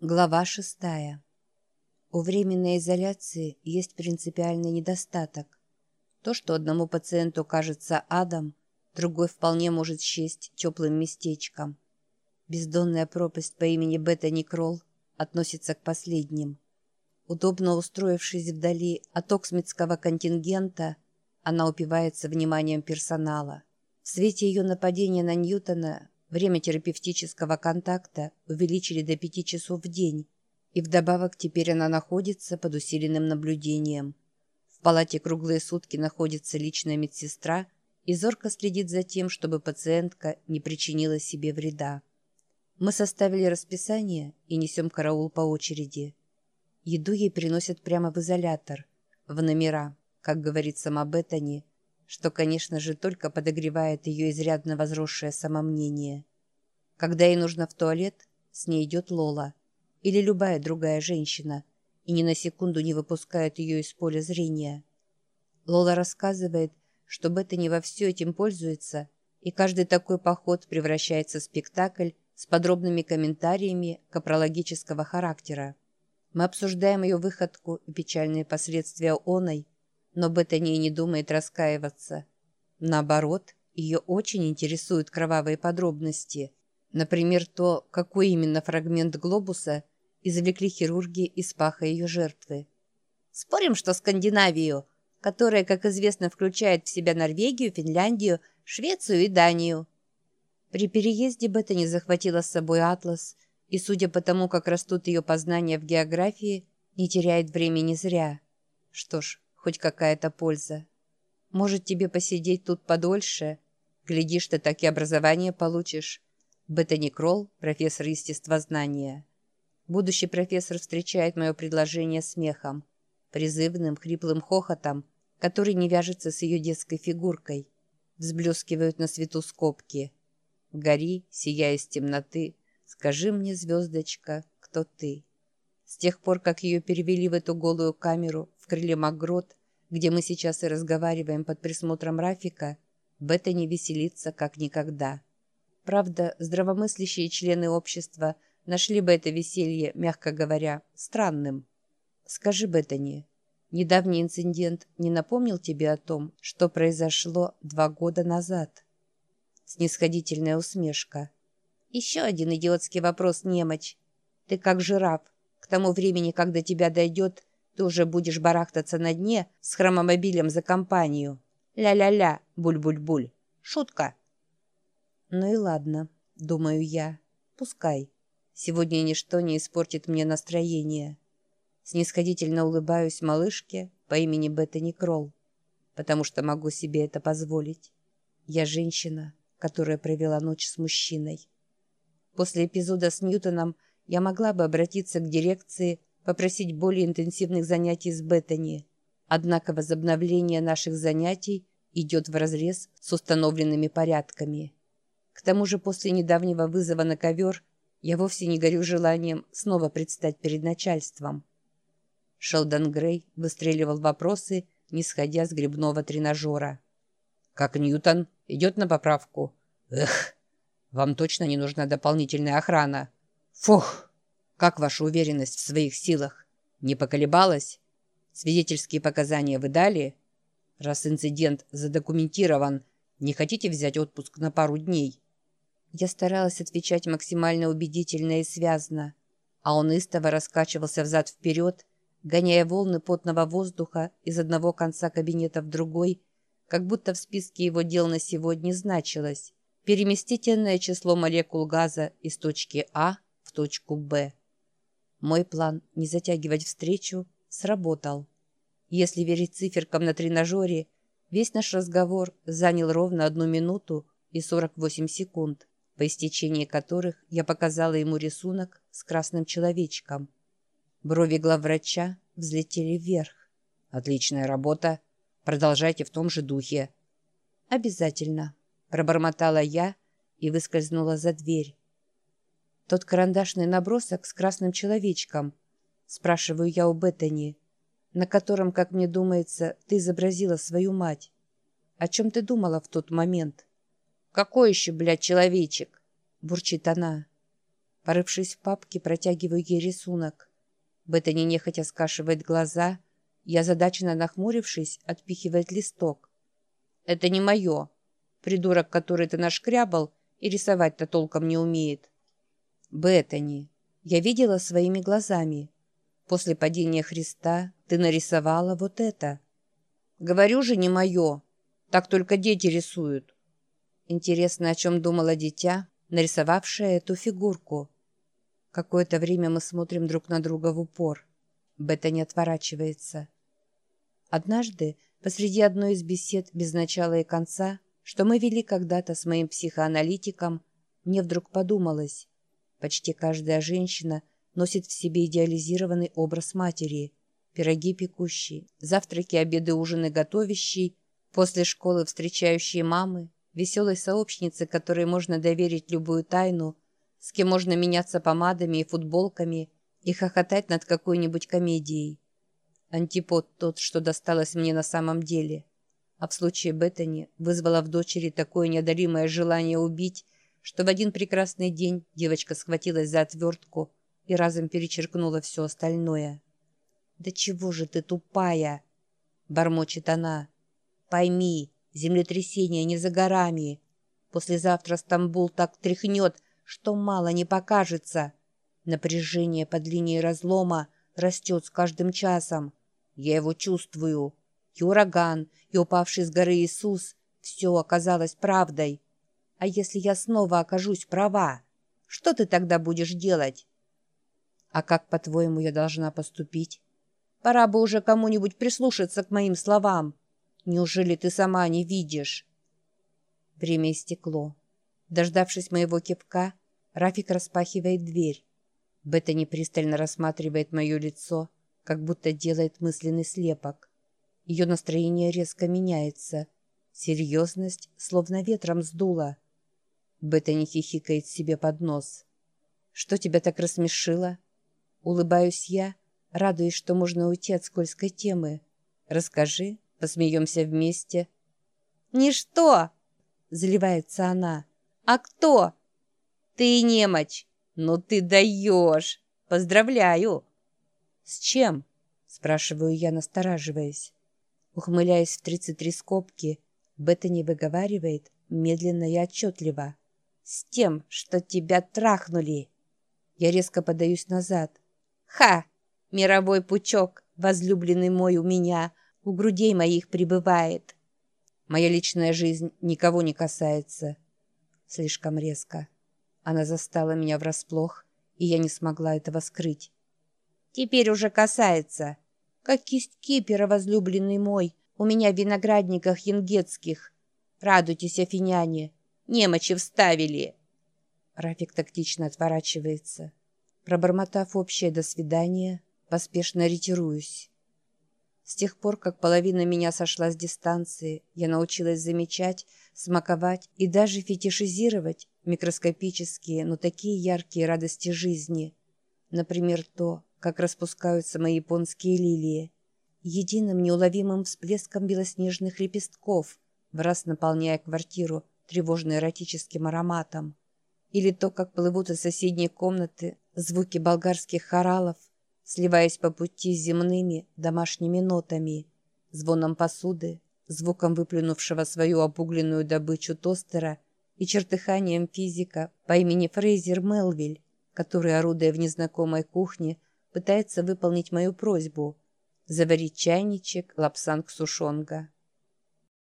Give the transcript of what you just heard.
Глава шестая. У временной изоляции есть принципиальный недостаток. То, что одному пациенту кажется адом, другой вполне может счесть теплым местечком. Бездонная пропасть по имени Бета Никрол относится к последним. Удобно устроившись вдали от оксмитского контингента, она упивается вниманием персонала. В свете ее нападения на Ньютона Время терапевтического контакта увеличили до пяти часов в день, и вдобавок теперь она находится под усиленным наблюдением. В палате круглые сутки находится личная медсестра и зорко следит за тем, чтобы пациентка не причинила себе вреда. Мы составили расписание и несем караул по очереди. Еду ей приносят прямо в изолятор, в номера, как говорит сама Беттани, что, конечно же, только подогревает ее изрядно возросшее самомнение. Когда ей нужно в туалет, с ней идет Лола или любая другая женщина и ни на секунду не выпускает ее из поля зрения. Лола рассказывает, что Бета не во все этим пользуется, и каждый такой поход превращается в спектакль с подробными комментариями капрологического характера. Мы обсуждаем ее выходку и печальные последствия оной, но Беттани не думает раскаиваться. Наоборот, ее очень интересуют кровавые подробности. Например, то, какой именно фрагмент глобуса извлекли хирурги из паха ее жертвы. Спорим, что Скандинавию, которая, как известно, включает в себя Норвегию, Финляндию, Швецию и Данию. При переезде Беттани захватила с собой атлас, и, судя по тому, как растут ее познания в географии, не теряет времени зря. Что ж, хоть какая-то польза. Может, тебе посидеть тут подольше? Глядишь, ты так и образование получишь. Беттани Кролл, профессор естествознания. Будущий профессор встречает мое предложение смехом, призывным, хриплым хохотом, который не вяжется с ее детской фигуркой. Взблескивают на свету скобки. «Гори, сияя из темноты, скажи мне, звездочка, кто ты?» С тех пор, как ее перевели в эту голую камеру в крыле Макгрот, где мы сейчас и разговариваем под присмотром Рафика, Бета не веселится как никогда. Правда, здравомыслящие члены общества нашли бы это веселье, мягко говоря, странным. Скажи, Беттани, недавний инцидент не напомнил тебе о том, что произошло два года назад? Снисходительная усмешка. Еще один идиотский вопрос, немочь. Ты как жираф, к тому времени, когда тебя дойдет, ты уже будешь барахтаться на дне с хромомобилем за компанию. Ля-ля-ля, буль-буль-буль. Шутка. Ну и ладно, думаю я. Пускай. Сегодня ничто не испортит мне настроение. Снисходительно улыбаюсь малышке по имени Беттани Кролл, потому что могу себе это позволить. Я женщина, которая провела ночь с мужчиной. После эпизода с Ньютоном я могла бы обратиться к дирекции, попросить более интенсивных занятий с Беттани. Однако возобновление наших занятий идет вразрез с установленными порядками. К тому же после недавнего вызова на ковер я вовсе не горю желанием снова предстать перед начальством. Шелдон Грей выстреливал вопросы, не сходя с грибного тренажера. «Как Ньютон? Идет на поправку?» «Эх, вам точно не нужна дополнительная охрана?» Фух! Как ваша уверенность в своих силах? Не поколебалась? Свидетельские показания вы дали? Раз инцидент задокументирован, не хотите взять отпуск на пару дней? Я старалась отвечать максимально убедительно и связно, а он истово раскачивался взад-вперед, гоняя волны потного воздуха из одного конца кабинета в другой, как будто в списке его дел на сегодня значилось переместить энное число молекул газа из точки А в точку «Б». Мой план не затягивать встречу сработал. Если верить циферкам на тренажере, весь наш разговор занял ровно одну минуту и 48 секунд, по истечении которых я показала ему рисунок с красным человечком. Брови главврача взлетели вверх. «Отличная работа. Продолжайте в том же духе». «Обязательно», — пробормотала я и выскользнула за дверь. Тот карандашный набросок с красным человечком, спрашиваю я у Беттани, на котором, как мне думается, ты изобразила свою мать. О чем ты думала в тот момент? Какой еще, блядь, человечек? Бурчит она. Порывшись в папке, протягиваю ей рисунок. Беттани нехотя скашивает глаза. Я, задаченно нахмурившись, отпихивает листок. «Это не мое. Придурок, который ты нашкрябал, и рисовать-то толком не умеет». «Беттани, я видела своими глазами. После падения Христа ты нарисовала вот это». «Говорю же, не мое. Так только дети рисуют». Интересно, о чем думало дитя, нарисовавшее эту фигурку. Какое-то время мы смотрим друг на друга в упор. Бета не отворачивается. Однажды, посреди одной из бесед без начала и конца, что мы вели когда-то с моим психоаналитиком, мне вдруг подумалось, почти каждая женщина носит в себе идеализированный образ матери, пироги пекущие, завтраки, обеды, ужины готовящие, после школы встречающие мамы, веселой сообщницы, которой можно доверить любую тайну – с кем можно меняться помадами и футболками и хохотать над какой-нибудь комедией. Антипод тот, что досталось мне на самом деле. А в случае Беттани вызвало в дочери такое неодолимое желание убить, что в один прекрасный день девочка схватилась за отвертку и разом перечеркнула все остальное. «Да чего же ты тупая?» — бормочет она. «Пойми, землетрясение не за горами. Послезавтра Стамбул так тряхнет, что мало не покажется. Напряжение под линией разлома растет с каждым часом. Я его чувствую. И ураган, и упавший с горы Иисус — все оказалось правдой. А если я снова окажусь права, что ты тогда будешь делать? А как, по-твоему, я должна поступить? Пора бы уже кому-нибудь прислушаться к моим словам. Неужели ты сама не видишь? Время истекло. Дождавшись моего кивка, Рафик распахивает дверь. Беттани пристально рассматривает мое лицо, как будто делает мысленный слепок. Ее настроение резко меняется. Серьезность словно ветром сдула. Беттани хихикает себе под нос. «Что тебя так рассмешило?» Улыбаюсь я, радуясь, что можно уйти от скользкой темы. «Расскажи, посмеемся вместе». «Ничто!» — заливается она. «А кто?» «Ты немочь! Ну ты даешь! Поздравляю!» «С чем?» — спрашиваю я, настораживаясь. Ухмыляясь в тридцать три скобки, Бета не выговаривает медленно и отчетливо. «С тем, что тебя трахнули!» Я резко подаюсь назад. «Ха! Мировой пучок, возлюбленный мой у меня, у грудей моих пребывает!» Моя личная жизнь никого не касается слишком резко. Она застала меня врасплох, и я не смогла этого скрыть. «Теперь уже касается. Как кисть кипера, возлюбленный мой, у меня в виноградниках янгетских. Радуйтесь, афиняне, немочи вставили!» Рафик тактично отворачивается. Пробормотав общее «до свидания», поспешно ретируюсь. С тех пор, как половина меня сошла с дистанции, я научилась замечать, смаковать и даже фетишизировать микроскопические, но такие яркие радости жизни. Например, то, как распускаются мои японские лилии. Единым неуловимым всплеском белоснежных лепестков, в раз наполняя квартиру тревожно-эротическим ароматом. Или то, как плывут из соседней комнаты звуки болгарских хоралов, сливаясь по пути с земными домашними нотами, звоном посуды, звуком выплюнувшего свою обугленную добычу тостера и чертыханием физика по имени Фрейзер Мелвиль, который, орудуя в незнакомой кухне, пытается выполнить мою просьбу – заварить чайничек лапсанг сушонга.